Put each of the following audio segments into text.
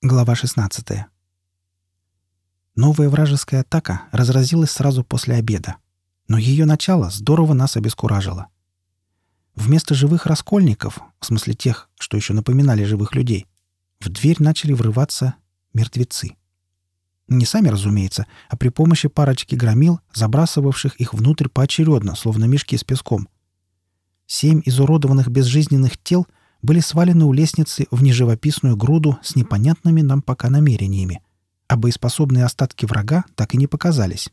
Глава 16. Новая вражеская атака разразилась сразу после обеда, но ее начало здорово нас обескуражило. Вместо живых раскольников, в смысле тех, что еще напоминали живых людей, в дверь начали врываться мертвецы. Не сами, разумеется, а при помощи парочки громил, забрасывавших их внутрь поочередно, словно мешки с песком. Семь изуродованных безжизненных тел — были свалены у лестницы в неживописную груду с непонятными нам пока намерениями, а боеспособные остатки врага так и не показались.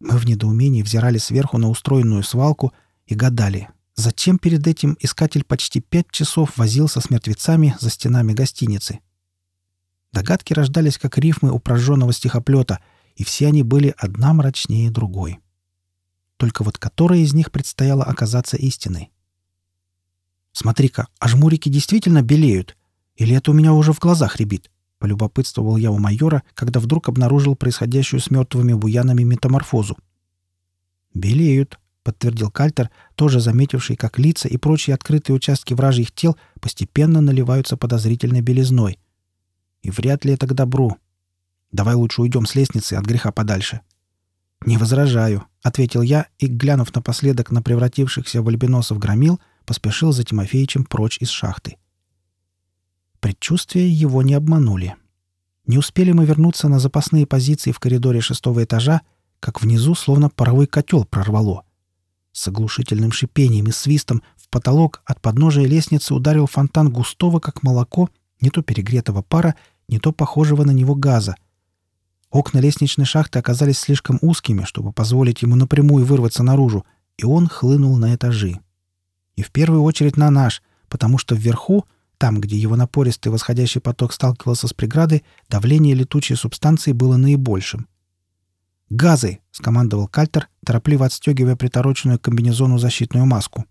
Мы в недоумении взирали сверху на устроенную свалку и гадали, зачем перед этим искатель почти пять часов возился с мертвецами за стенами гостиницы. Догадки рождались как рифмы упраженного стихоплета, и все они были одна мрачнее другой. Только вот которая из них предстояло оказаться истиной? «Смотри-ка, а жмурики действительно белеют? Или это у меня уже в глазах рябит?» — полюбопытствовал я у майора, когда вдруг обнаружил происходящую с мертвыми буянами метаморфозу. «Белеют», — подтвердил Кальтер, тоже заметивший, как лица и прочие открытые участки вражьих тел постепенно наливаются подозрительной белизной. «И вряд ли это к добру. Давай лучше уйдем с лестницы от греха подальше». «Не возражаю», — ответил я и, глянув напоследок на превратившихся в альбиносов громил, — поспешил за Тимофеичем прочь из шахты. Предчувствия его не обманули. Не успели мы вернуться на запасные позиции в коридоре шестого этажа, как внизу словно паровой котел прорвало. С оглушительным шипением и свистом в потолок от подножия лестницы ударил фонтан густого, как молоко, не то перегретого пара, не то похожего на него газа. Окна лестничной шахты оказались слишком узкими, чтобы позволить ему напрямую вырваться наружу, и он хлынул на этажи. И в первую очередь на наш, потому что вверху, там, где его напористый восходящий поток сталкивался с преградой, давление летучей субстанции было наибольшим. «Газы!» — скомандовал Кальтер, торопливо отстегивая притороченную к комбинезону защитную маску.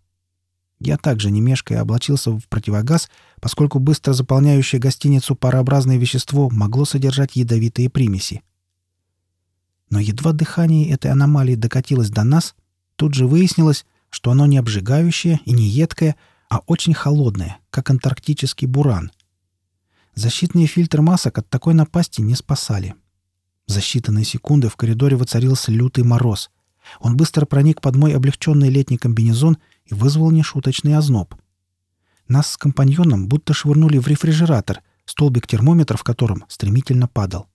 Я также, не мешкая, облачился в противогаз, поскольку быстро заполняющее гостиницу парообразное вещество могло содержать ядовитые примеси. Но едва дыхание этой аномалии докатилось до нас, тут же выяснилось, что оно не обжигающее и не едкое, а очень холодное, как антарктический буран. Защитные фильтры масок от такой напасти не спасали. За считанные секунды в коридоре воцарился лютый мороз. Он быстро проник под мой облегченный летний комбинезон и вызвал нешуточный озноб. Нас с компаньоном будто швырнули в рефрижератор, столбик термометра в котором стремительно падал.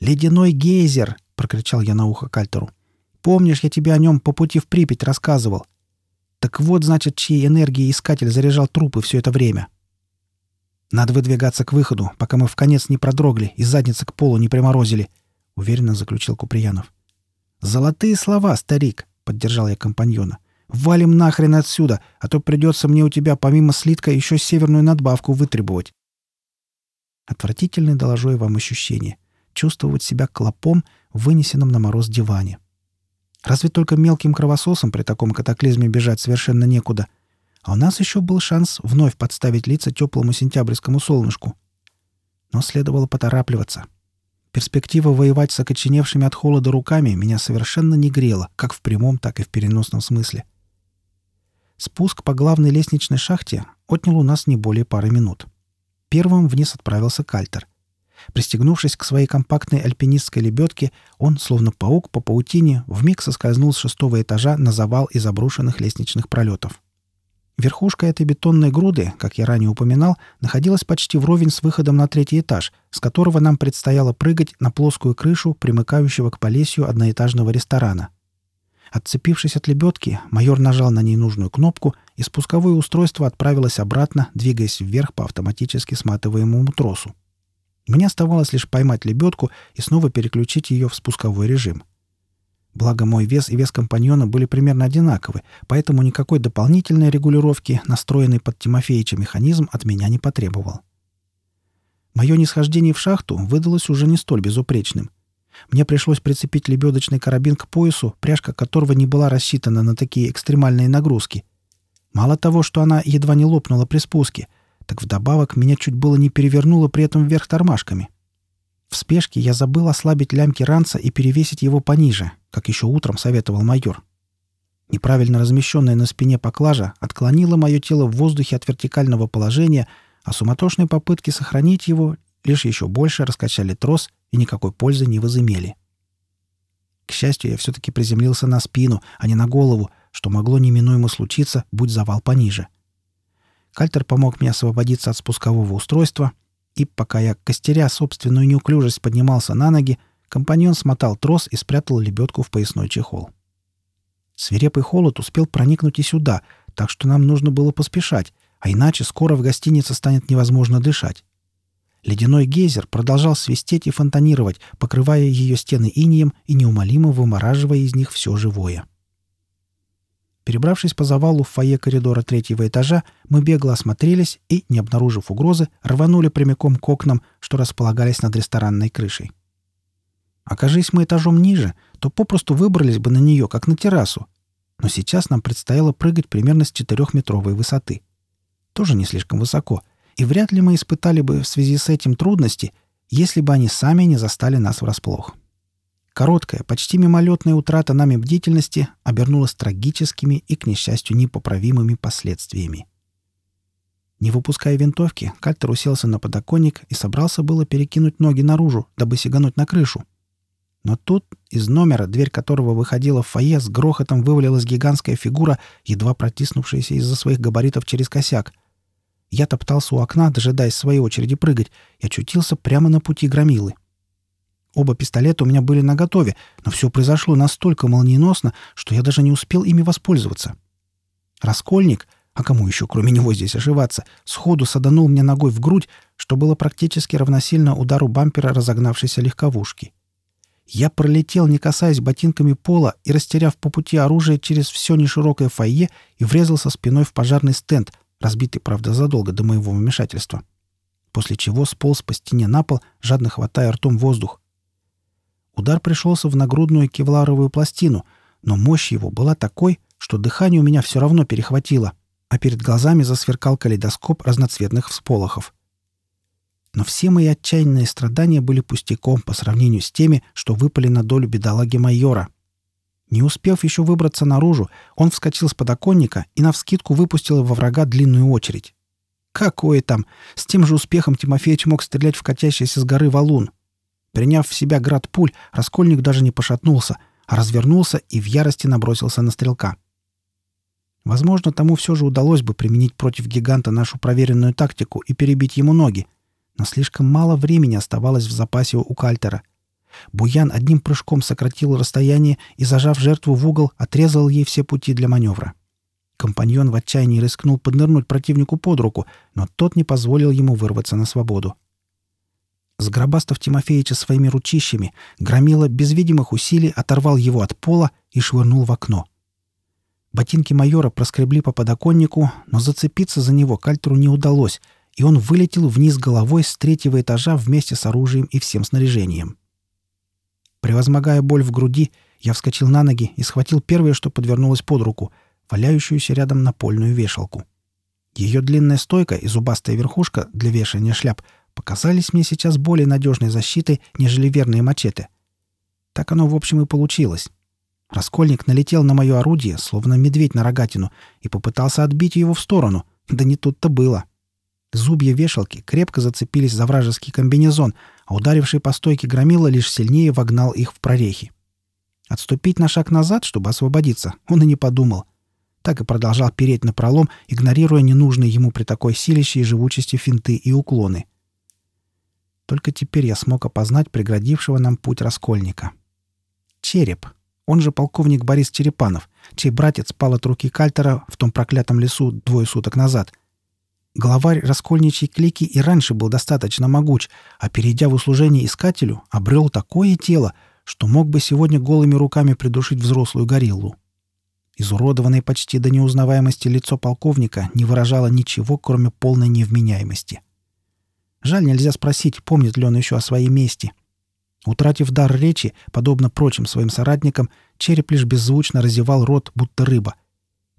«Ледяной гейзер!» — прокричал я на ухо Кальтеру. Помнишь, я тебе о нем по пути в Припять рассказывал? Так вот, значит, чьей энергией искатель заряжал трупы все это время. Надо выдвигаться к выходу, пока мы в конец не продрогли и задницы к полу не приморозили, — уверенно заключил Куприянов. «Золотые слова, старик!» — поддержал я компаньона. «Валим нахрен отсюда, а то придется мне у тебя помимо слитка еще северную надбавку вытребовать». Отвратительное, доложу я вам ощущение. Чувствовать себя клопом, вынесенным на мороз диване. Разве только мелким кровососом при таком катаклизме бежать совершенно некуда. А у нас еще был шанс вновь подставить лица теплому сентябрьскому солнышку. Но следовало поторапливаться. Перспектива воевать с окоченевшими от холода руками меня совершенно не грела, как в прямом, так и в переносном смысле. Спуск по главной лестничной шахте отнял у нас не более пары минут. Первым вниз отправился Кальтер. Пристегнувшись к своей компактной альпинистской лебедке, он, словно паук по паутине, вмиг соскользнул с шестого этажа на завал из обрушенных лестничных пролетов. Верхушка этой бетонной груды, как я ранее упоминал, находилась почти вровень с выходом на третий этаж, с которого нам предстояло прыгать на плоскую крышу, примыкающего к полесью одноэтажного ресторана. Отцепившись от лебедки, майор нажал на ней нужную кнопку, и спусковое устройство отправилось обратно, двигаясь вверх по автоматически сматываемому тросу. Мне оставалось лишь поймать лебедку и снова переключить ее в спусковой режим. Благо мой вес и вес компаньона были примерно одинаковы, поэтому никакой дополнительной регулировки, настроенный под Тимофеича механизм, от меня не потребовал. Мое нисхождение в шахту выдалось уже не столь безупречным. Мне пришлось прицепить лебедочный карабин к поясу, пряжка которого не была рассчитана на такие экстремальные нагрузки. Мало того, что она едва не лопнула при спуске — так вдобавок меня чуть было не перевернуло при этом вверх тормашками. В спешке я забыл ослабить лямки ранца и перевесить его пониже, как еще утром советовал майор. Неправильно размещенная на спине поклажа отклонила мое тело в воздухе от вертикального положения, а суматошные попытки сохранить его лишь еще больше раскачали трос и никакой пользы не возымели. К счастью, я все-таки приземлился на спину, а не на голову, что могло неминуемо случиться, будь завал пониже. Кальтер помог мне освободиться от спускового устройства, и пока я, костеря собственную неуклюжесть, поднимался на ноги, компаньон смотал трос и спрятал лебедку в поясной чехол. Свирепый холод успел проникнуть и сюда, так что нам нужно было поспешать, а иначе скоро в гостинице станет невозможно дышать. Ледяной гейзер продолжал свистеть и фонтанировать, покрывая ее стены инием и неумолимо вымораживая из них все живое. Перебравшись по завалу в фойе коридора третьего этажа, мы бегло осмотрелись и, не обнаружив угрозы, рванули прямиком к окнам, что располагались над ресторанной крышей. Окажись мы этажом ниже, то попросту выбрались бы на нее, как на террасу. Но сейчас нам предстояло прыгать примерно с четырехметровой высоты. Тоже не слишком высоко — и вряд ли мы испытали бы в связи с этим трудности, если бы они сами не застали нас врасплох. Короткая, почти мимолетная утрата нами бдительности обернулась трагическими и, к несчастью, непоправимыми последствиями. Не выпуская винтовки, Кальтер уселся на подоконник и собрался было перекинуть ноги наружу, дабы сигануть на крышу. Но тут из номера, дверь которого выходила в фойе, с грохотом вывалилась гигантская фигура, едва протиснувшаяся из-за своих габаритов через косяк — я топтался у окна, дожидаясь своей очереди прыгать, и очутился прямо на пути громилы. Оба пистолета у меня были наготове, но все произошло настолько молниеносно, что я даже не успел ими воспользоваться. Раскольник, а кому еще, кроме него, здесь ошиваться, сходу саданул мне ногой в грудь, что было практически равносильно удару бампера разогнавшейся легковушки. Я пролетел, не касаясь ботинками пола и, растеряв по пути оружие через все неширокое фойе, и врезался спиной в пожарный стенд, разбитый, правда, задолго до моего вмешательства, после чего сполз по стене на пол, жадно хватая ртом воздух. Удар пришелся в нагрудную кевларовую пластину, но мощь его была такой, что дыхание у меня все равно перехватило, а перед глазами засверкал калейдоскоп разноцветных всполохов. Но все мои отчаянные страдания были пустяком по сравнению с теми, что выпали на долю бедолаги майора. Не успев еще выбраться наружу, он вскочил с подоконника и навскидку выпустил во врага длинную очередь. Какое там! С тем же успехом Тимофеич мог стрелять в катящийся с горы валун. Приняв в себя град пуль, Раскольник даже не пошатнулся, а развернулся и в ярости набросился на стрелка. Возможно, тому все же удалось бы применить против гиганта нашу проверенную тактику и перебить ему ноги, но слишком мало времени оставалось в запасе у Кальтера — Буян одним прыжком сократил расстояние и, зажав жертву в угол, отрезал ей все пути для маневра. Компаньон в отчаянии рискнул поднырнуть противнику под руку, но тот не позволил ему вырваться на свободу. Сгробастав Тимофеича своими ручищами, Громила без видимых усилий оторвал его от пола и швырнул в окно. Ботинки майора проскребли по подоконнику, но зацепиться за него Кальтеру не удалось, и он вылетел вниз головой с третьего этажа вместе с оружием и всем снаряжением. Превозмогая боль в груди, я вскочил на ноги и схватил первое, что подвернулось под руку, валяющуюся рядом напольную вешалку. Ее длинная стойка и зубастая верхушка для вешания шляп показались мне сейчас более надежной защитой, нежели верные мачете. Так оно, в общем, и получилось. Раскольник налетел на мое орудие, словно медведь на рогатину, и попытался отбить его в сторону. Да не тут-то было. Зубья вешалки крепко зацепились за вражеский комбинезон, а ударивший по стойке громила лишь сильнее вогнал их в прорехи. Отступить на шаг назад, чтобы освободиться, он и не подумал. Так и продолжал переть на пролом, игнорируя ненужные ему при такой силище и живучести финты и уклоны. Только теперь я смог опознать преградившего нам путь раскольника. Череп. Он же полковник Борис Черепанов, чей братец пал от руки Кальтера в том проклятом лесу двое суток назад — Главарь раскольничьей клики и раньше был достаточно могуч, а перейдя в услужение искателю, обрел такое тело, что мог бы сегодня голыми руками придушить взрослую гориллу. Изуродованное почти до неузнаваемости лицо полковника не выражало ничего, кроме полной невменяемости. Жаль, нельзя спросить, помнит ли он еще о своей мести. Утратив дар речи, подобно прочим своим соратникам, череп лишь беззвучно разевал рот, будто рыба —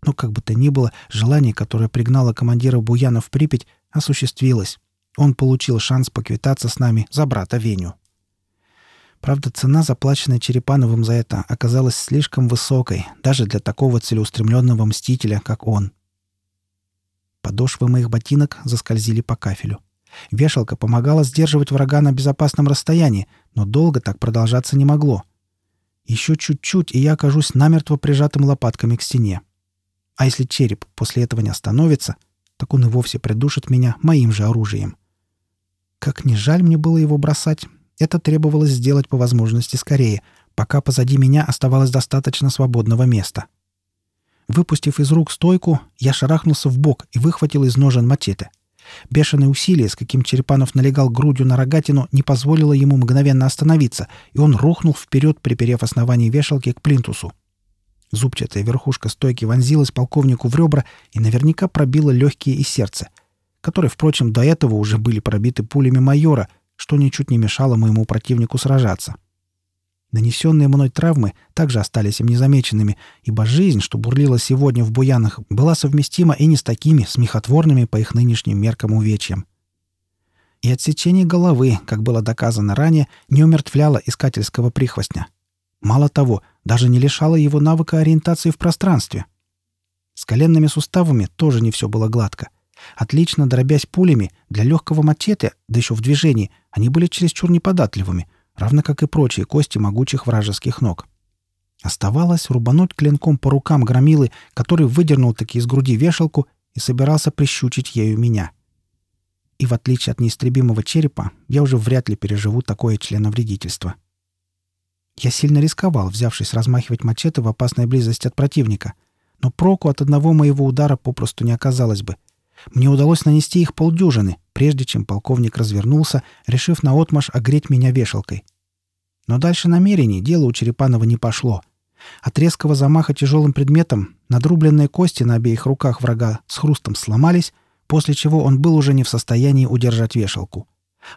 но как бы то ни было, желание, которое пригнало командира Буяна в Припять, осуществилось. Он получил шанс поквитаться с нами за брата Веню. Правда, цена, заплаченная Черепановым за это, оказалась слишком высокой, даже для такого целеустремленного мстителя, как он. Подошвы моих ботинок заскользили по кафелю. Вешалка помогала сдерживать врага на безопасном расстоянии, но долго так продолжаться не могло. Еще чуть-чуть, и я окажусь намертво прижатым лопатками к стене. А если череп после этого не остановится, так он и вовсе придушит меня моим же оружием. Как не жаль мне было его бросать, это требовалось сделать по возможности скорее, пока позади меня оставалось достаточно свободного места. Выпустив из рук стойку, я шарахнулся в бок и выхватил из ножен мачете. Бешеное усилие, с каким Черепанов налегал грудью на рогатину, не позволило ему мгновенно остановиться, и он рухнул вперед, приперев основание вешалки к плинтусу. Зубчатая верхушка стойки вонзилась полковнику в ребра и наверняка пробила легкие и сердце, которые, впрочем, до этого уже были пробиты пулями майора, что ничуть не мешало моему противнику сражаться. Нанесенные мной травмы также остались им незамеченными, ибо жизнь, что бурлила сегодня в Буянах, была совместима и не с такими смехотворными по их нынешним меркам увечьям. И отсечение головы, как было доказано ранее, не умертвляло искательского прихвостня. Мало того, даже не лишало его навыка ориентации в пространстве. С коленными суставами тоже не все было гладко. Отлично дробясь пулями, для легкого мачете, да еще в движении, они были чересчур неподатливыми, равно как и прочие кости могучих вражеских ног. Оставалось рубануть клинком по рукам громилы, который выдернул таки из груди вешалку и собирался прищучить ею меня. И в отличие от неистребимого черепа, я уже вряд ли переживу такое членовредительство. Я сильно рисковал, взявшись размахивать мачете в опасной близости от противника, но проку от одного моего удара попросту не оказалось бы. Мне удалось нанести их полдюжины, прежде чем полковник развернулся, решив наотмашь огреть меня вешалкой. Но дальше намерений дело у Черепанова не пошло. От резкого замаха тяжелым предметом надрубленные кости на обеих руках врага с хрустом сломались, после чего он был уже не в состоянии удержать вешалку.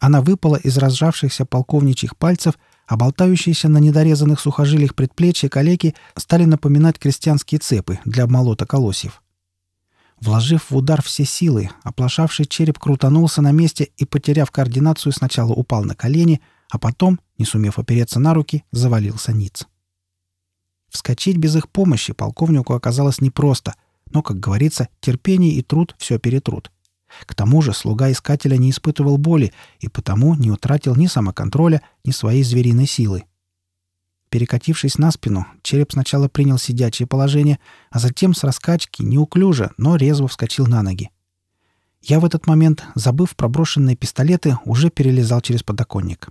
Она выпала из разжавшихся полковничьих пальцев, а болтающиеся на недорезанных сухожилиях предплечья калеки стали напоминать крестьянские цепы для обмолота колосьев. Вложив в удар все силы, оплошавший череп крутанулся на месте и, потеряв координацию, сначала упал на колени, а потом, не сумев опереться на руки, завалился ниц. Вскочить без их помощи полковнику оказалось непросто, но, как говорится, терпение и труд все перетрут. К тому же слуга искателя не испытывал боли и потому не утратил ни самоконтроля, ни своей звериной силы. Перекатившись на спину, череп сначала принял сидячее положение, а затем с раскачки неуклюже, но резво вскочил на ноги. Я в этот момент, забыв про брошенные пистолеты, уже перелезал через подоконник.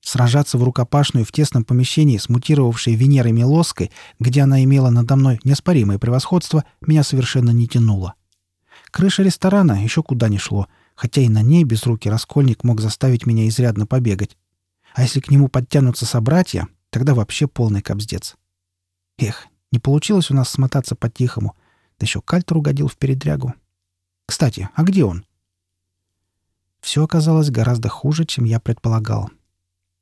Сражаться в рукопашную в тесном помещении с мутировавшей Венерой Милоской, где она имела надо мной неоспоримое превосходство, меня совершенно не тянуло. Крыша ресторана еще куда ни шло, хотя и на ней безрукий раскольник мог заставить меня изрядно побегать. А если к нему подтянутся собратья, Тогда вообще полный кобздец. Эх, не получилось у нас смотаться по-тихому. Да еще Кальтер угодил в передрягу. Кстати, а где он? Все оказалось гораздо хуже, чем я предполагал.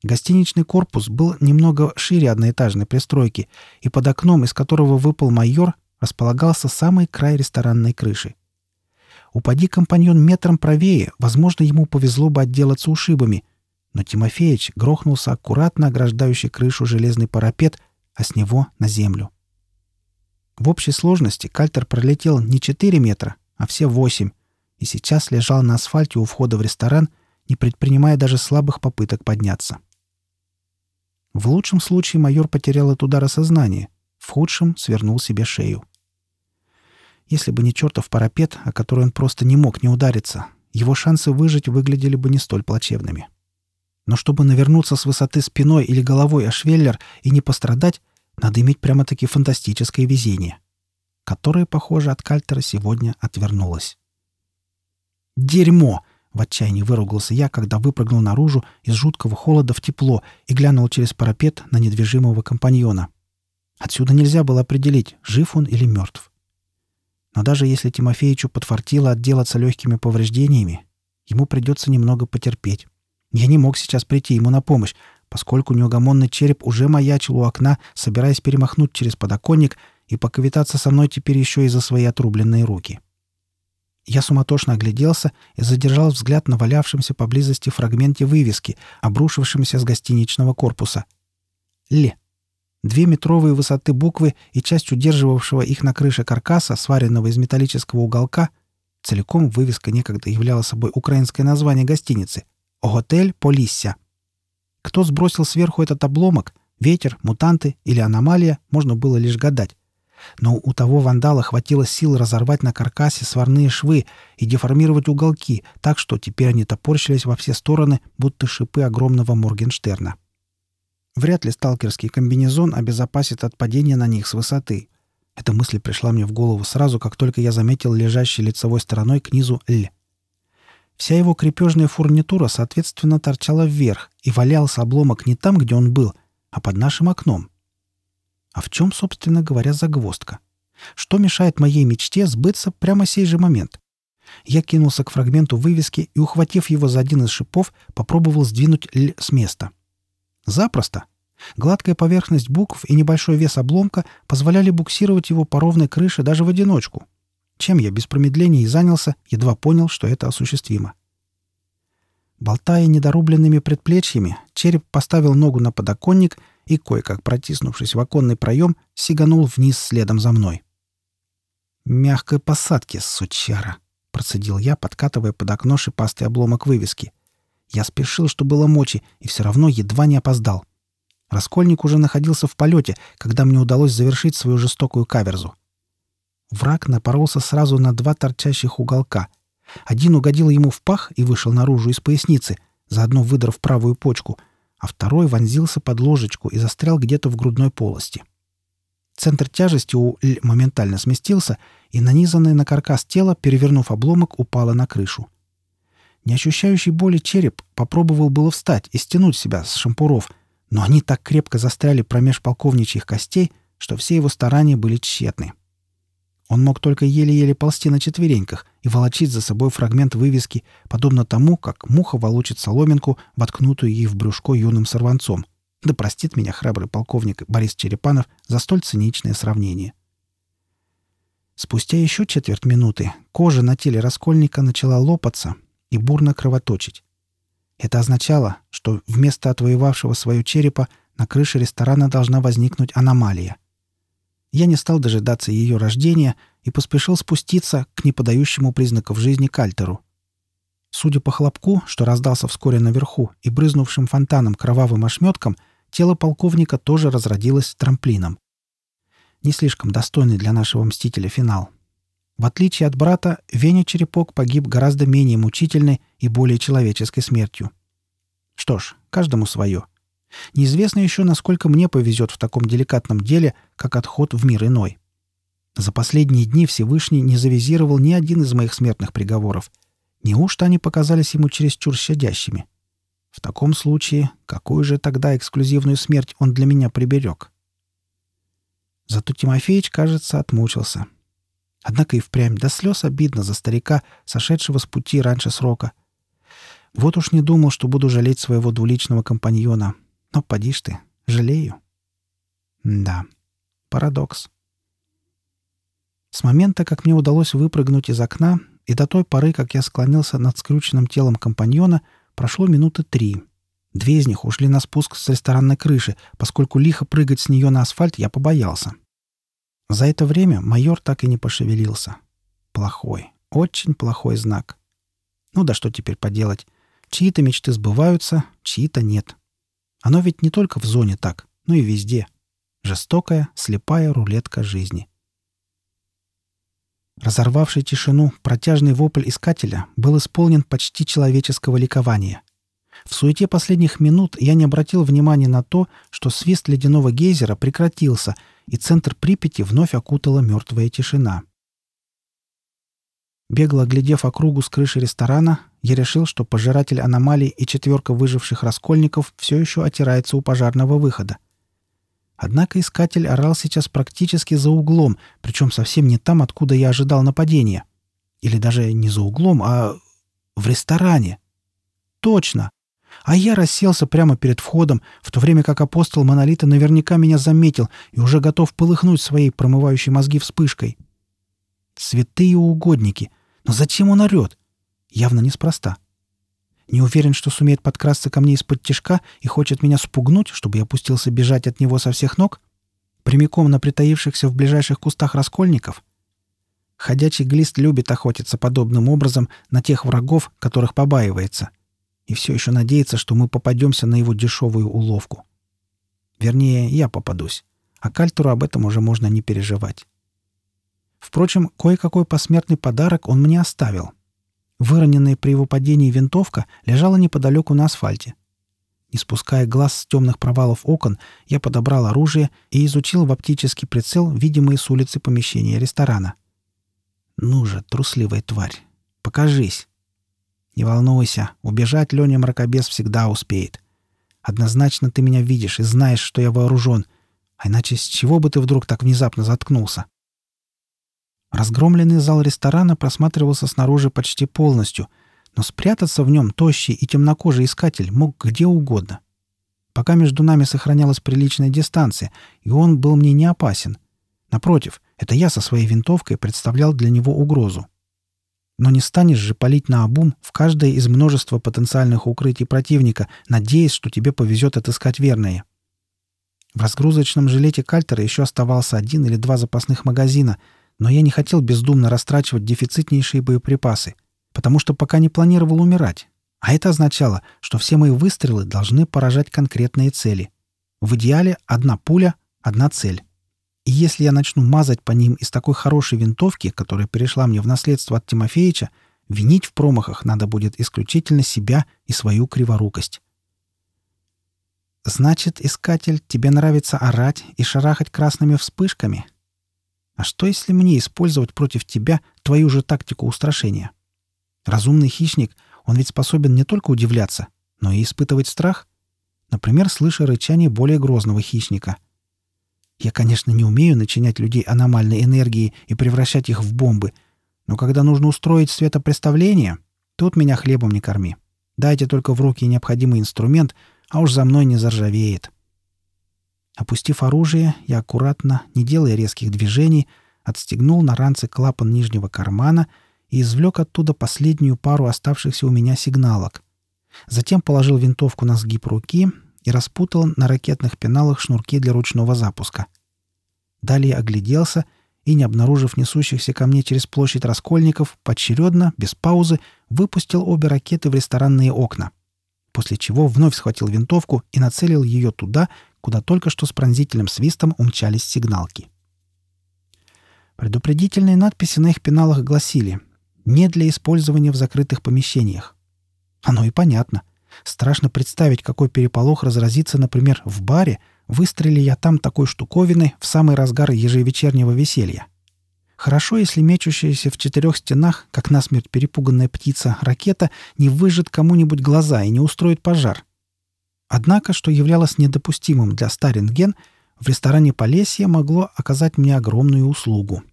Гостиничный корпус был немного шире одноэтажной пристройки, и под окном, из которого выпал майор, располагался самый край ресторанной крыши. Упади компаньон метром правее, возможно, ему повезло бы отделаться ушибами, но Тимофеич грохнулся аккуратно ограждающий крышу железный парапет, а с него на землю. В общей сложности кальтер пролетел не 4 метра, а все 8, и сейчас лежал на асфальте у входа в ресторан, не предпринимая даже слабых попыток подняться. В лучшем случае майор потерял от удара сознание, в худшем свернул себе шею. Если бы не чертов парапет, о который он просто не мог не удариться, его шансы выжить выглядели бы не столь плачевными. Но чтобы навернуться с высоты спиной или головой о швеллер и не пострадать, надо иметь прямо-таки фантастическое везение, которое, похоже, от Кальтера сегодня отвернулось. «Дерьмо!» — в отчаянии выругался я, когда выпрыгнул наружу из жуткого холода в тепло и глянул через парапет на недвижимого компаньона. Отсюда нельзя было определить, жив он или мертв. Но даже если Тимофеичу подфартило отделаться легкими повреждениями, ему придется немного потерпеть. Я не мог сейчас прийти ему на помощь, поскольку неугомонный череп уже маячил у окна, собираясь перемахнуть через подоконник и поковитаться со мной теперь еще и за свои отрубленные руки. Я суматошно огляделся и задержал взгляд на валявшемся поблизости фрагменте вывески, обрушившемся с гостиничного корпуса. «Ле». Две метровые высоты буквы и часть удерживавшего их на крыше каркаса, сваренного из металлического уголка, Целиком вывеска некогда являла собой украинское название гостиницы «Готель Полисся». Кто сбросил сверху этот обломок, ветер, мутанты или аномалия, можно было лишь гадать. Но у того вандала хватило сил разорвать на каркасе сварные швы и деформировать уголки, так что теперь они топорщились во все стороны, будто шипы огромного Моргенштерна. Вряд ли сталкерский комбинезон обезопасит от падения на них с высоты. Эта мысль пришла мне в голову сразу, как только я заметил лежащий лицевой стороной к низу «Л». Вся его крепежная фурнитура, соответственно, торчала вверх, и валялся обломок не там, где он был, а под нашим окном. А в чем, собственно говоря, загвоздка? Что мешает моей мечте сбыться прямо сей же момент? Я кинулся к фрагменту вывески и, ухватив его за один из шипов, попробовал сдвинуть «Л» с места. Запросто. Гладкая поверхность букв и небольшой вес обломка позволяли буксировать его по ровной крыше даже в одиночку. Чем я без промедления и занялся, едва понял, что это осуществимо. Болтая недорубленными предплечьями, череп поставил ногу на подоконник и, кое-как протиснувшись в оконный проем, сиганул вниз следом за мной. «Мягкой посадки, сучара!» — процедил я, подкатывая под окно шипастый обломок вывески. Я спешил, что было мочи, и все равно едва не опоздал. Раскольник уже находился в полете, когда мне удалось завершить свою жестокую каверзу. Враг напоролся сразу на два торчащих уголка. Один угодил ему в пах и вышел наружу из поясницы, заодно выдрав правую почку, а второй вонзился под ложечку и застрял где-то в грудной полости. Центр тяжести у Л моментально сместился, и нанизанное на каркас тело, перевернув обломок, упало на крышу. Не ощущающий боли череп попробовал было встать и стянуть себя с шампуров — но они так крепко застряли промеж полковничьих костей, что все его старания были тщетны. Он мог только еле-еле ползти на четвереньках и волочить за собой фрагмент вывески, подобно тому, как муха волочит соломинку, воткнутую ей в брюшко юным сорванцом. Да простит меня храбрый полковник Борис Черепанов за столь циничное сравнение. Спустя еще четверть минуты кожа на теле раскольника начала лопаться и бурно кровоточить. Это означало, что вместо отвоевавшего свою черепа на крыше ресторана должна возникнуть аномалия. Я не стал дожидаться ее рождения и поспешил спуститься к неподающему признаков жизни кальтеру. Судя по хлопку, что раздался вскоре наверху, и брызнувшим фонтаном кровавым ошметкам, тело полковника тоже разродилось трамплином. Не слишком достойный для нашего мстителя финал. В отличие от брата, Веня Черепок погиб гораздо менее мучительной и более человеческой смертью. Что ж, каждому свое. Неизвестно еще, насколько мне повезет в таком деликатном деле, как отход в мир иной. За последние дни Всевышний не завизировал ни один из моих смертных приговоров. Неужто они показались ему чересчур щадящими? В таком случае, какую же тогда эксклюзивную смерть он для меня приберег? Зато Тимофеич, кажется, отмучился. Однако и впрямь до слез обидно за старика, сошедшего с пути раньше срока. Вот уж не думал, что буду жалеть своего двуличного компаньона. Но поди ж ты, жалею. Да, парадокс. С момента, как мне удалось выпрыгнуть из окна, и до той поры, как я склонился над скрюченным телом компаньона, прошло минуты три. Две из них ушли на спуск с ресторанной крыши, поскольку лихо прыгать с нее на асфальт я побоялся. За это время майор так и не пошевелился. Плохой, очень плохой знак. Ну да что теперь поделать? Чьи-то мечты сбываются, чьи-то нет. Оно ведь не только в зоне так, но и везде. Жестокая, слепая рулетка жизни. Разорвавший тишину протяжный вопль искателя был исполнен почти человеческого ликования. В суете последних минут я не обратил внимания на то, что свист ледяного гейзера прекратился, и центр Припяти вновь окутала мертвая тишина. Бегло оглядев округу с крыши ресторана, я решил, что пожиратель аномалий и четверка выживших раскольников все еще отирается у пожарного выхода. Однако искатель орал сейчас практически за углом, причем совсем не там, откуда я ожидал нападения. Или даже не за углом, а в ресторане. Точно! А я расселся прямо перед входом, в то время как апостол Монолита наверняка меня заметил и уже готов полыхнуть своей промывающей мозги вспышкой. Святые угодники! Но зачем он орет? Явно неспроста. Не уверен, что сумеет подкрасться ко мне из-под тишка и хочет меня спугнуть, чтобы я опустился бежать от него со всех ног? Прямиком на притаившихся в ближайших кустах раскольников? Ходячий глист любит охотиться подобным образом на тех врагов, которых побаивается. И все еще надеется, что мы попадемся на его дешевую уловку. Вернее, я попадусь. А Кальтеру об этом уже можно не переживать. Впрочем, кое-какой посмертный подарок он мне оставил. Выроненная при его падении винтовка лежала неподалеку на асфальте. Не спуская глаз с темных провалов окон, я подобрал оружие и изучил в оптический прицел видимые с улицы помещения ресторана. «Ну же, трусливая тварь, покажись!» «Не волнуйся, убежать Леня Мракобес всегда успеет. Однозначно ты меня видишь и знаешь, что я вооружен. А иначе с чего бы ты вдруг так внезапно заткнулся?» Разгромленный зал ресторана просматривался снаружи почти полностью — но спрятаться в нем тощий и темнокожий искатель мог где угодно. Пока между нами сохранялась приличная дистанция, и он был мне не опасен. Напротив, это я со своей винтовкой представлял для него угрозу. Но не станешь же палить на обум в каждое из множества потенциальных укрытий противника, надеясь, что тебе повезет отыскать верное. В разгрузочном жилете Кальтера еще оставался один или два запасных магазина, но я не хотел бездумно растрачивать дефицитнейшие боеприпасы потому что пока не планировал умирать. А это означало, что все мои выстрелы должны поражать конкретные цели. В идеале одна пуля — одна цель. И если я начну мазать по ним из такой хорошей винтовки, которая перешла мне в наследство от Тимофеича, винить в промахах надо будет исключительно себя и свою криворукость. «Значит, искатель, тебе нравится орать и шарахать красными вспышками? А что, если мне использовать против тебя твою же тактику устрашения?» Разумный хищник, он ведь способен не только удивляться, но и испытывать страх. Например, слыша рычание более грозного хищника. Я, конечно, не умею начинять людей аномальной энергией и превращать их в бомбы, но когда нужно устроить светопреставление, тут меня хлебом не корми. Дайте только в руки необходимый инструмент, а уж за мной не заржавеет. Опустив оружие, я аккуратно, не делая резких движений, отстегнул на ранце клапан нижнего кармана — и извлек оттуда последнюю пару оставшихся у меня сигналок. Затем положил винтовку на сгиб руки и распутал на ракетных пеналах шнурки для ручного запуска. Далее огляделся и, не обнаружив несущихся ко мне через площадь раскольников, поочередно, без паузы, выпустил обе ракеты в ресторанные окна. После чего вновь схватил винтовку и нацелил ее туда, куда только что с пронзительным свистом умчались сигналки. Предупредительные надписи на их пеналах гласили не для использования в закрытых помещениях. Оно и понятно. Страшно представить, какой переполох разразится, например, в баре, выстрели я там такой штуковиной в самый разгар ежевечернего веселья. Хорошо, если мечущаяся в четырех стенах, как насмерть перепуганная птица, ракета не выжжет кому-нибудь глаза и не устроит пожар. Однако, что являлось недопустимым для Старинген, в ресторане Полесье могло оказать мне огромную услугу —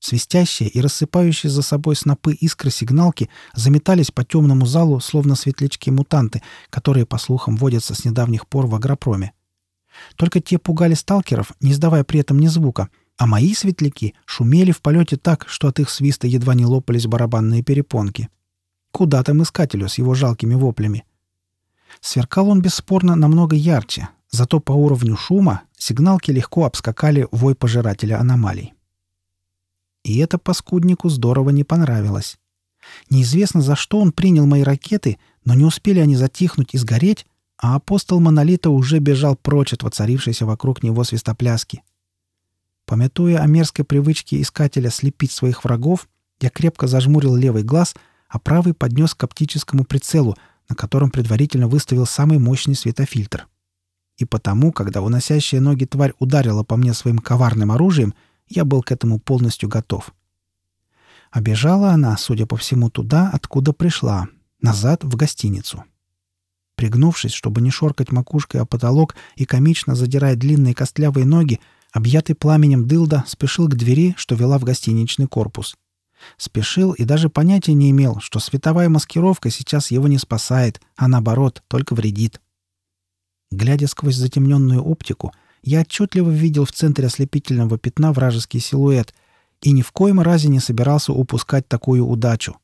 Свистящие и рассыпающие за собой снопы искры сигналки заметались по темному залу, словно светлячки-мутанты, которые, по слухам, водятся с недавних пор в агропроме. Только те пугали сталкеров, не издавая при этом ни звука, а мои светляки шумели в полете так, что от их свиста едва не лопались барабанные перепонки. Куда там искателю с его жалкими воплями? Сверкал он бесспорно намного ярче, зато по уровню шума сигналки легко обскакали вой пожирателя аномалий. И это паскуднику здорово не понравилось. Неизвестно, за что он принял мои ракеты, но не успели они затихнуть и сгореть, а апостол Монолита уже бежал прочь от воцарившейся вокруг него свистопляски. Пометуя о мерзкой привычке искателя слепить своих врагов, я крепко зажмурил левый глаз, а правый поднес к оптическому прицелу, на котором предварительно выставил самый мощный светофильтр. И потому, когда уносящая ноги тварь ударила по мне своим коварным оружием — я был к этому полностью готов. А бежала она, судя по всему, туда, откуда пришла, назад в гостиницу. Пригнувшись, чтобы не шоркать макушкой о потолок и комично задирая длинные костлявые ноги, объятый пламенем дылда спешил к двери, что вела в гостиничный корпус. Спешил и даже понятия не имел, что световая маскировка сейчас его не спасает, а наоборот, только вредит. Глядя сквозь затемненную оптику, я отчетливо видел в центре ослепительного пятна вражеский силуэт и ни в коем разе не собирался упускать такую удачу.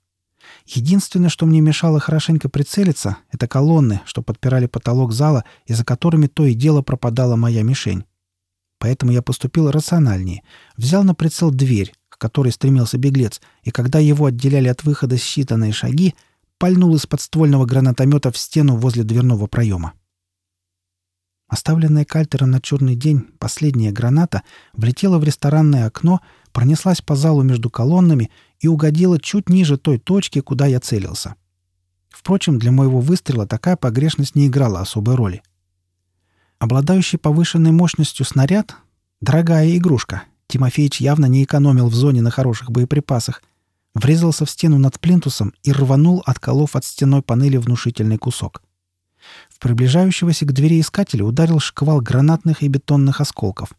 Единственное, что мне мешало хорошенько прицелиться, это колонны, что подпирали потолок зала и за которыми то и дело пропадала моя мишень. Поэтому я поступил рациональнее. Взял на прицел дверь, которой стремился беглец, и когда его отделяли от выхода считанные шаги, пальнул из подствольного гранатомета в стену возле дверного проема. Оставленная кальтером на черный день последняя граната влетела в ресторанное окно, пронеслась по залу между колоннами и угодила чуть ниже той точки, куда я целился. Впрочем, для моего выстрела такая погрешность не играла особой роли. Обладающий повышенной мощностью снаряд — дорогая игрушка. Тимофеич явно не экономил в зоне на хороших боеприпасах. Врезался в стену над плинтусом и рванул, отколов от стеной панели внушительный кусок. В приближающегося к двери искателя ударил шквал гранатных и бетонных осколков.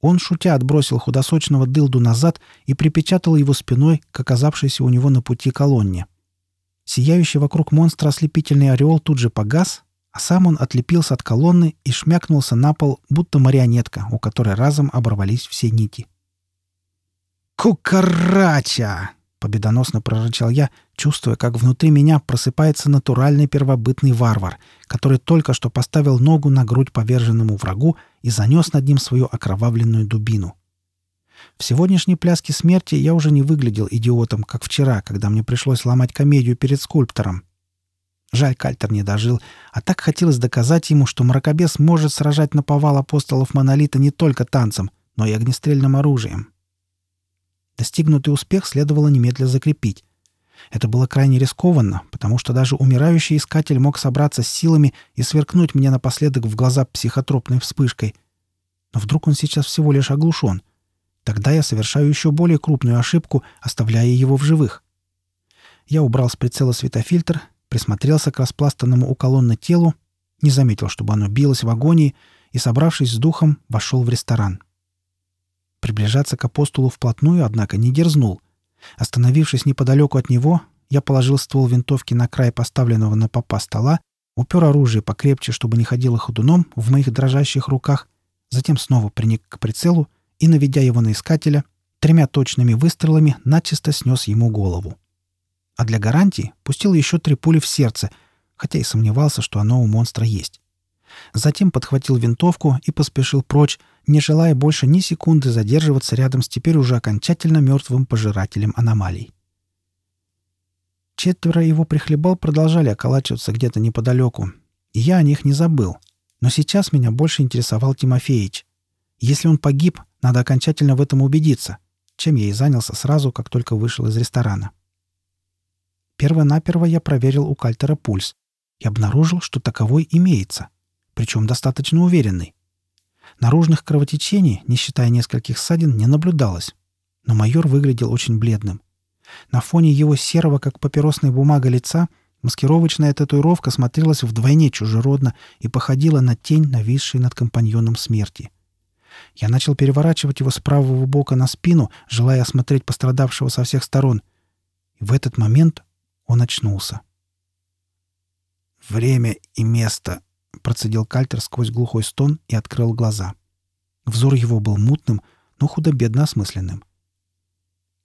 Он, шутя, отбросил худосочного дылду назад и припечатал его спиной к оказавшейся у него на пути колонне. Сияющий вокруг монстра ослепительный ореол тут же погас, а сам он отлепился от колонны и шмякнулся на пол, будто марионетка, у которой разом оборвались все нити. «Кукарача!» — победоносно прорычал я, чувствуя, как внутри меня просыпается натуральный первобытный варвар, который только что поставил ногу на грудь поверженному врагу и занес над ним свою окровавленную дубину. В сегодняшней пляске смерти я уже не выглядел идиотом, как вчера, когда мне пришлось ломать комедию перед скульптором. Жаль, Кальтер не дожил, а так хотелось доказать ему, что мракобес может сражать на повал апостолов Монолита не только танцем, но и огнестрельным оружием. Достигнутый успех следовало немедля закрепить. Это было крайне рискованно, потому что даже умирающий искатель мог собраться с силами и сверкнуть мне напоследок в глаза психотропной вспышкой. Но вдруг он сейчас всего лишь оглушен. Тогда я совершаю еще более крупную ошибку, оставляя его в живых. Я убрал с прицела светофильтр, присмотрелся к распластанному у колонны телу, не заметил, чтобы оно билось в агонии, и, собравшись с духом, вошел в ресторан. Приближаться к апостолу вплотную, однако, не дерзнул. Остановившись неподалеку от него, я положил ствол винтовки на край поставленного на попа стола, упер оружие покрепче, чтобы не ходило ходуном в моих дрожащих руках, затем снова приник к прицелу и, наведя его на искателя, тремя точными выстрелами начисто снес ему голову. А для гарантии пустил еще три пули в сердце, хотя и сомневался, что оно у монстра есть. Затем подхватил винтовку и поспешил прочь, не желая больше ни секунды задерживаться рядом с теперь уже окончательно мертвым пожирателем аномалий. Четверо его прихлебал продолжали околачиваться где-то неподалеку, я о них не забыл. Но сейчас меня больше интересовал Тимофеич. Если он погиб, надо окончательно в этом убедиться, чем я и занялся сразу, как только вышел из ресторана. Первонаперво я проверил у Кальтера пульс и обнаружил, что таковой имеется — причем достаточно уверенный. Наружных кровотечений, не считая нескольких ссадин, не наблюдалось. Но майор выглядел очень бледным. На фоне его серого, как папиросная бумага, лица маскировочная татуировка смотрелась вдвойне чужеродно и походила на тень, нависшей над компаньоном смерти. Я начал переворачивать его с правого бока на спину, желая осмотреть пострадавшего со всех сторон. В этот момент он очнулся. «Время и место Процедил Кальтер сквозь глухой стон и открыл глаза. Взор его был мутным, но худо-бедно осмысленным.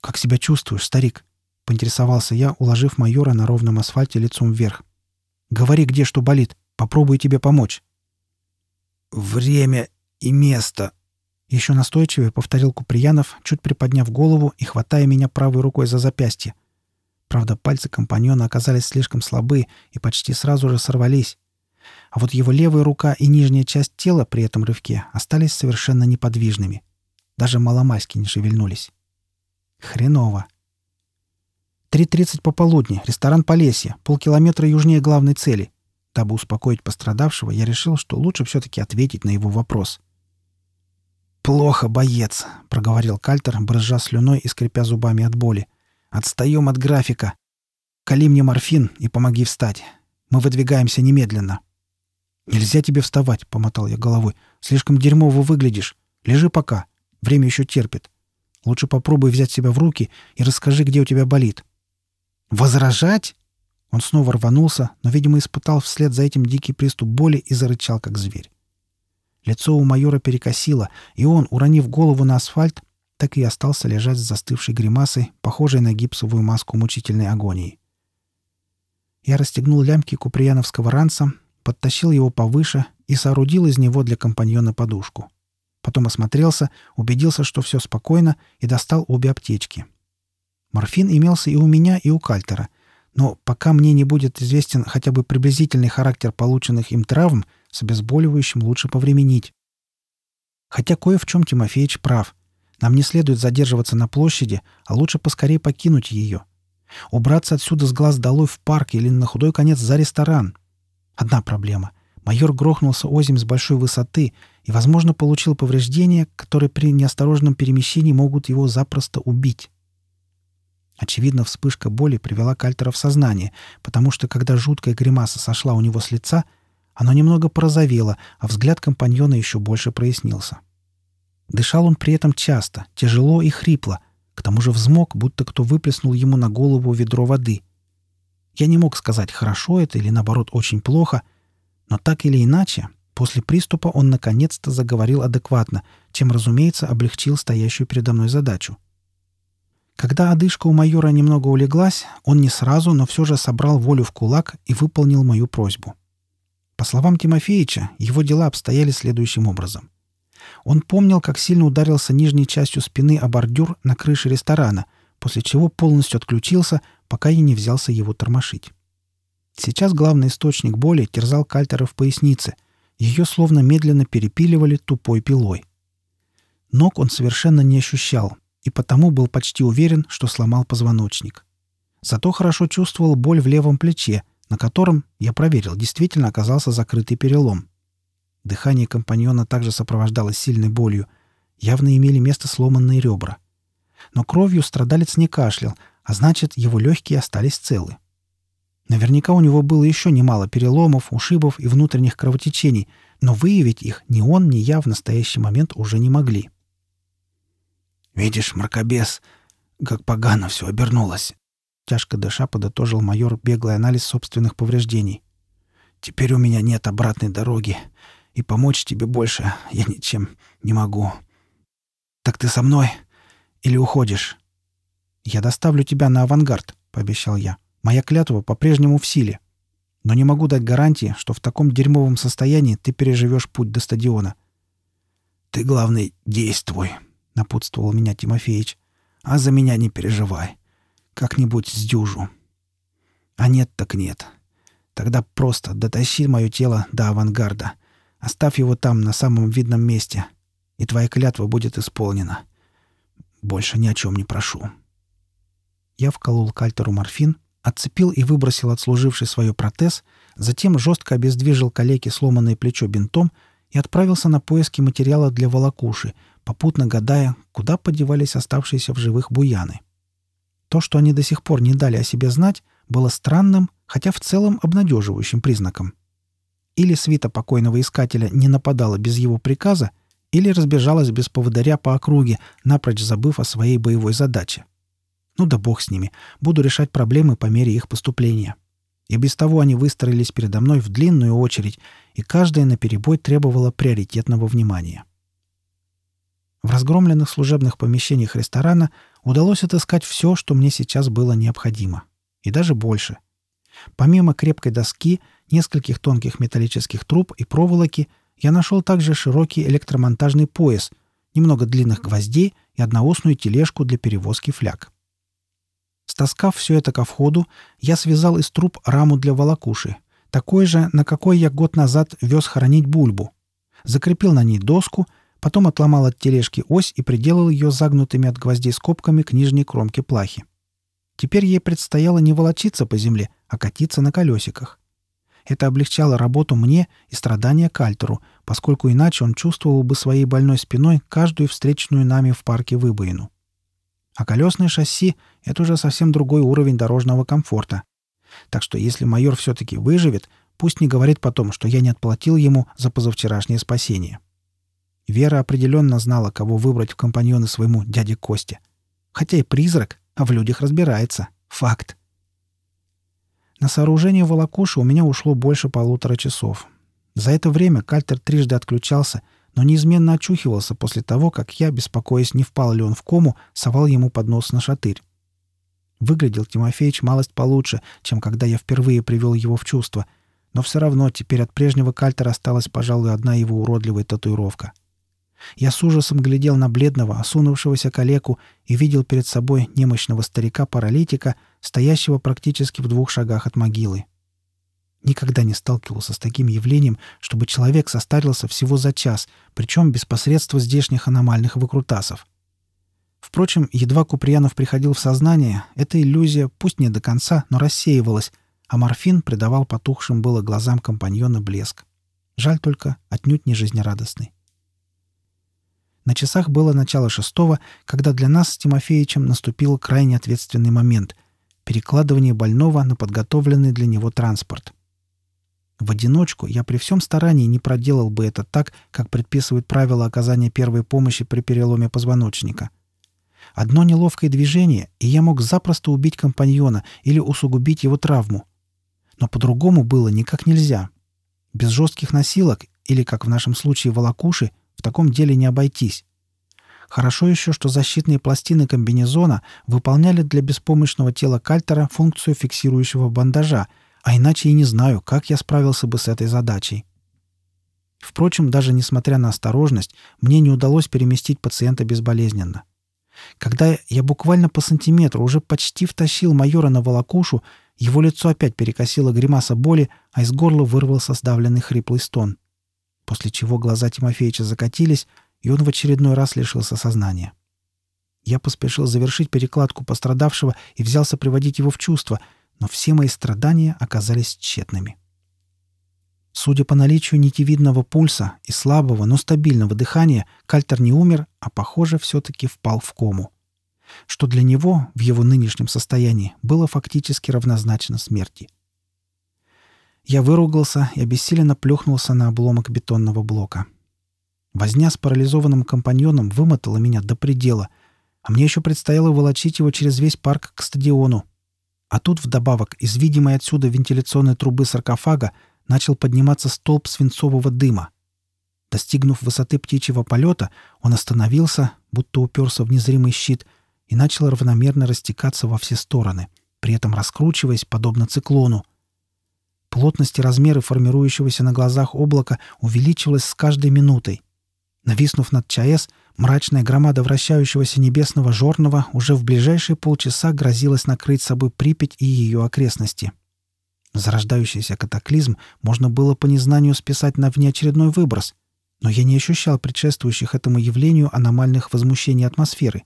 «Как себя чувствуешь, старик?» — поинтересовался я, уложив майора на ровном асфальте лицом вверх. «Говори, где что болит. Попробую тебе помочь». «Время и место», — еще настойчивее повторил Куприянов, чуть приподняв голову и хватая меня правой рукой за запястье. Правда, пальцы компаньона оказались слишком слабы и почти сразу же сорвались. А вот его левая рука и нижняя часть тела при этом рывке остались совершенно неподвижными. Даже маломальски не шевельнулись. Хреново. 3.30 пополудни, ресторан Полесье, полкилометра южнее главной цели. Дабы успокоить пострадавшего, я решил, что лучше все-таки ответить на его вопрос. «Плохо, боец», — проговорил Кальтер, брызжа слюной и скрипя зубами от боли. «Отстаем от графика. Кали мне морфин и помоги встать. Мы выдвигаемся немедленно». «Нельзя тебе вставать», — помотал я головой. «Слишком дерьмово выглядишь. Лежи пока. Время еще терпит. Лучше попробуй взять себя в руки и расскажи, где у тебя болит». «Возражать?» Он снова рванулся, но, видимо, испытал вслед за этим дикий приступ боли и зарычал, как зверь. Лицо у майора перекосило, и он, уронив голову на асфальт, так и остался лежать с застывшей гримасой, похожей на гипсовую маску мучительной агонии. Я расстегнул лямки куприяновского ранца, подтащил его повыше и соорудил из него для компаньона подушку. Потом осмотрелся, убедился, что все спокойно, и достал обе аптечки. Морфин имелся и у меня, и у Кальтера. Но пока мне не будет известен хотя бы приблизительный характер полученных им травм, с обезболивающим лучше повременить. Хотя кое в чем Тимофеич прав. Нам не следует задерживаться на площади, а лучше поскорее покинуть ее. Убраться отсюда с глаз долой в парк или на худой конец за ресторан. Одна проблема. Майор грохнулся озим с большой высоты и, возможно, получил повреждения, которые при неосторожном перемещении могут его запросто убить. Очевидно, вспышка боли привела Кальтера в сознание, потому что, когда жуткая гримаса сошла у него с лица, оно немного порозовело, а взгляд компаньона еще больше прояснился. Дышал он при этом часто, тяжело и хрипло, к тому же взмок, будто кто выплеснул ему на голову ведро воды. Я не мог сказать, хорошо это или, наоборот, очень плохо, но так или иначе, после приступа он наконец-то заговорил адекватно, чем, разумеется, облегчил стоящую передо мной задачу. Когда одышка у майора немного улеглась, он не сразу, но все же собрал волю в кулак и выполнил мою просьбу. По словам Тимофеича, его дела обстояли следующим образом. Он помнил, как сильно ударился нижней частью спины о бордюр на крыше ресторана, после чего полностью отключился, пока я не взялся его тормошить. Сейчас главный источник боли терзал Кальтера в пояснице. Ее словно медленно перепиливали тупой пилой. Ног он совершенно не ощущал, и потому был почти уверен, что сломал позвоночник. Зато хорошо чувствовал боль в левом плече, на котором, я проверил, действительно оказался закрытый перелом. Дыхание компаньона также сопровождалось сильной болью. Явно имели место сломанные ребра. Но кровью страдалец не кашлял, а значит, его легкие остались целы. Наверняка у него было еще немало переломов, ушибов и внутренних кровотечений, но выявить их ни он, ни я в настоящий момент уже не могли. «Видишь, мракобес, как погано все обернулось!» Тяжко дыша подытожил майор беглый анализ собственных повреждений. «Теперь у меня нет обратной дороги, и помочь тебе больше я ничем не могу. Так ты со мной или уходишь?» «Я доставлю тебя на авангард», — пообещал я. «Моя клятва по-прежнему в силе. Но не могу дать гарантии, что в таком дерьмовом состоянии ты переживешь путь до стадиона». «Ты, главный, действуй», — напутствовал меня Тимофеич. «А за меня не переживай. Как-нибудь сдюжу». «А нет так нет. Тогда просто дотащи мое тело до авангарда. Оставь его там, на самом видном месте, и твоя клятва будет исполнена. Больше ни о чем не прошу». Я вколол кальтеру морфин, отцепил и выбросил отслуживший свое протез, затем жестко обездвижил калеке сломанное плечо бинтом и отправился на поиски материала для волокуши, попутно гадая, куда подевались оставшиеся в живых буяны. То, что они до сих пор не дали о себе знать, было странным, хотя в целом обнадеживающим признаком. Или свита покойного искателя не нападала без его приказа, или разбежалась без поводыря по округе, напрочь забыв о своей боевой задаче. Ну да бог с ними, буду решать проблемы по мере их поступления. И без того они выстроились передо мной в длинную очередь, и каждая наперебой требовала приоритетного внимания. В разгромленных служебных помещениях ресторана удалось отыскать все, что мне сейчас было необходимо. И даже больше. Помимо крепкой доски, нескольких тонких металлических труб и проволоки, я нашел также широкий электромонтажный пояс, немного длинных гвоздей и одноосную тележку для перевозки фляг. Стаскав все это ко входу, я связал из труб раму для волокуши, такой же, на какой я год назад вез хоронить бульбу. Закрепил на ней доску, потом отломал от тележки ось и приделал ее загнутыми от гвоздей скобками к нижней кромке плахи. Теперь ей предстояло не волочиться по земле, а катиться на колесиках. Это облегчало работу мне и страдания Кальтеру, поскольку иначе он чувствовал бы своей больной спиной каждую встречную нами в парке выбоину. А колесное шасси — это уже совсем другой уровень дорожного комфорта. Так что если майор все-таки выживет, пусть не говорит потом, что я не отплатил ему за позавчерашнее спасение. Вера определенно знала, кого выбрать в компаньоны своему дяде Косте. Хотя и призрак, а в людях разбирается. Факт. На сооружение волокуши у меня ушло больше полутора часов. За это время кальтер трижды отключался, но неизменно очухивался после того, как я, беспокоясь, не впал ли он в кому, совал ему под нос на шатырь. Выглядел Тимофеич малость получше, чем когда я впервые привел его в чувство, но все равно теперь от прежнего кальтера осталась, пожалуй, одна его уродливая татуировка. Я с ужасом глядел на бледного, осунувшегося калеку и видел перед собой немощного старика-паралитика, стоящего практически в двух шагах от могилы. Никогда не сталкивался с таким явлением, чтобы человек состарился всего за час, причем без посредства здешних аномальных выкрутасов. Впрочем, едва Куприянов приходил в сознание, эта иллюзия, пусть не до конца, но рассеивалась, а морфин придавал потухшим было глазам компаньона блеск. Жаль только, отнюдь не жизнерадостный. На часах было начало шестого, когда для нас с Тимофеичем наступил крайне ответственный момент — перекладывание больного на подготовленный для него транспорт. В одиночку я при всем старании не проделал бы это так, как предписывают правила оказания первой помощи при переломе позвоночника. Одно неловкое движение, и я мог запросто убить компаньона или усугубить его травму. Но по-другому было никак нельзя. Без жестких носилок или, как в нашем случае, волокуши — в таком деле не обойтись. Хорошо еще, что защитные пластины комбинезона выполняли для беспомощного тела кальтера функцию фиксирующего бандажа, а иначе и не знаю, как я справился бы с этой задачей. Впрочем, даже несмотря на осторожность, мне не удалось переместить пациента безболезненно. Когда я буквально по сантиметру уже почти втащил майора на волокушу, его лицо опять перекосило гримаса боли, а из горла вырвался сдавленный хриплый стон после чего глаза Тимофеича закатились, и он в очередной раз лишился сознания. Я поспешил завершить перекладку пострадавшего и взялся приводить его в чувство, но все мои страдания оказались тщетными. Судя по наличию нитевидного пульса и слабого, но стабильного дыхания, Кальтер не умер, а, похоже, все-таки впал в кому. Что для него, в его нынешнем состоянии, было фактически равнозначно смерти — я выругался и обессиленно плюхнулся на обломок бетонного блока. Возня с парализованным компаньоном вымотала меня до предела, а мне еще предстояло волочить его через весь парк к стадиону. А тут вдобавок из видимой отсюда вентиляционной трубы саркофага начал подниматься столб свинцового дыма. Достигнув высоты птичьего полета, он остановился, будто уперся в незримый щит, и начал равномерно растекаться во все стороны, при этом раскручиваясь, подобно циклону — Плотность и размеры формирующегося на глазах облака увеличивалась с каждой минутой. Нависнув над ЧАЭС, мрачная громада вращающегося небесного жорного уже в ближайшие полчаса грозилась накрыть собой Припять и ее окрестности. Зарождающийся катаклизм можно было по незнанию списать на внеочередной выброс, но я не ощущал предшествующих этому явлению аномальных возмущений атмосферы.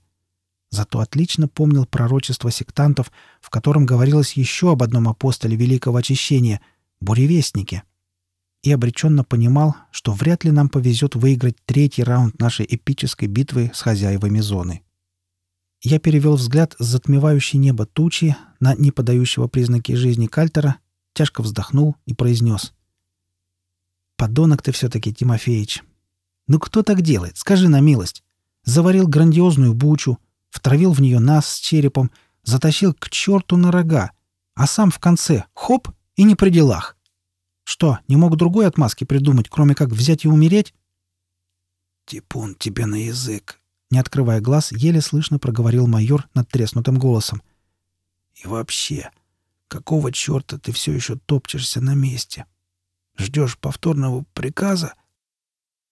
Зато отлично помнил пророчество сектантов, в котором говорилось еще об одном апостоле Великого Очищения — буревестники. И обреченно понимал, что вряд ли нам повезет выиграть третий раунд нашей эпической битвы с хозяевами зоны. Я перевел взгляд с затмевающей небо тучи на не подающего признаки жизни Кальтера, тяжко вздохнул и произнес. «Подонок ты все-таки, Тимофеич. Ну кто так делает? Скажи на милость. Заварил грандиозную бучу, втравил в нее нас с черепом, затащил к черту на рога, а сам в конце — хоп и не при делах. Что, не мог другой отмазки придумать, кроме как взять и умереть? «Типун тебе на язык!» Не открывая глаз, еле слышно проговорил майор над треснутым голосом. «И вообще, какого черта ты все еще топчешься на месте? Ждешь повторного приказа?»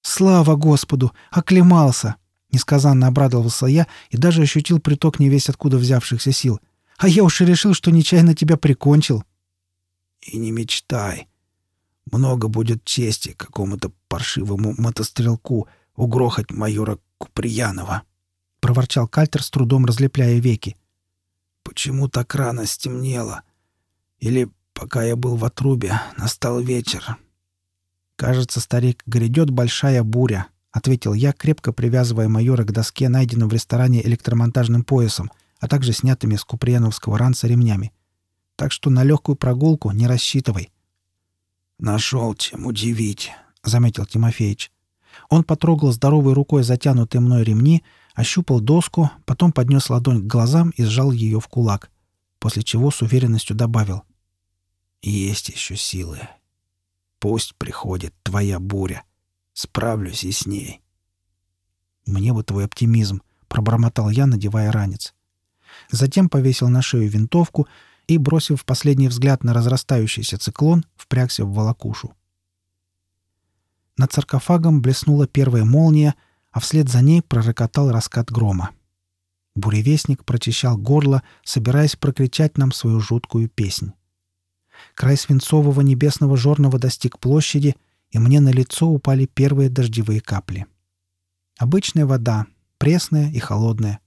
«Слава Господу! Оклемался!» Несказанно обрадовался я и даже ощутил приток невесть откуда взявшихся сил. «А я уж и решил, что нечаянно тебя прикончил!» И не мечтай. Много будет чести какому-то паршивому мотострелку угрохать майора Куприянова. — проворчал Кальтер, с трудом разлепляя веки. «Почему так рано стемнело? Или, пока я был в отрубе, настал вечер?» «Кажется, старик, грядет большая буря», — ответил я, крепко привязывая майора к доске, найденным в ресторане электромонтажным поясом, а также снятыми с куприяновского ранца ремнями так что на легкую прогулку не рассчитывай. «Нашел чем удивить», — заметил Тимофеич. Он потрогал здоровой рукой затянутые мной ремни, ощупал доску, потом поднес ладонь к глазам и сжал ее в кулак, после чего с уверенностью добавил. «Есть еще силы. Пусть приходит твоя буря. Справлюсь и с ней». «Мне бы твой оптимизм», — пробормотал я, надевая ранец. Затем повесил на шею винтовку и, бросив последний взгляд на разрастающийся циклон, впрягся в волокушу. Над саркофагом блеснула первая молния, а вслед за ней пророкотал раскат грома. Буревестник прочищал горло, собираясь прокричать нам свою жуткую песнь. Край свинцового небесного жорного достиг площади, и мне на лицо упали первые дождевые капли. Обычная вода, пресная и холодная.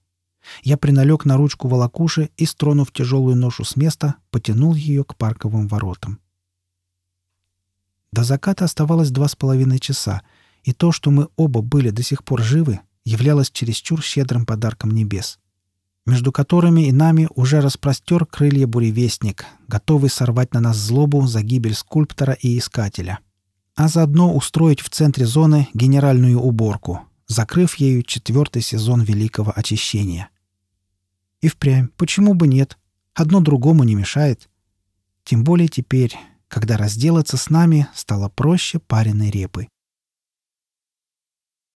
Я приналег на ручку волокуши и, стронув тяжелую ношу с места, потянул ее к парковым воротам. До заката оставалось два с половиной часа, и то, что мы оба были до сих пор живы, являлось чересчур щедрым подарком небес, между которыми и нами уже распростер крылья буревестник, готовый сорвать на нас злобу за гибель скульптора и искателя, а заодно устроить в центре зоны генеральную уборку, закрыв ею четвертый сезон Великого Очищения. И впрямь, почему бы нет? Одно другому не мешает. Тем более теперь, когда разделаться с нами стало проще пареной репы.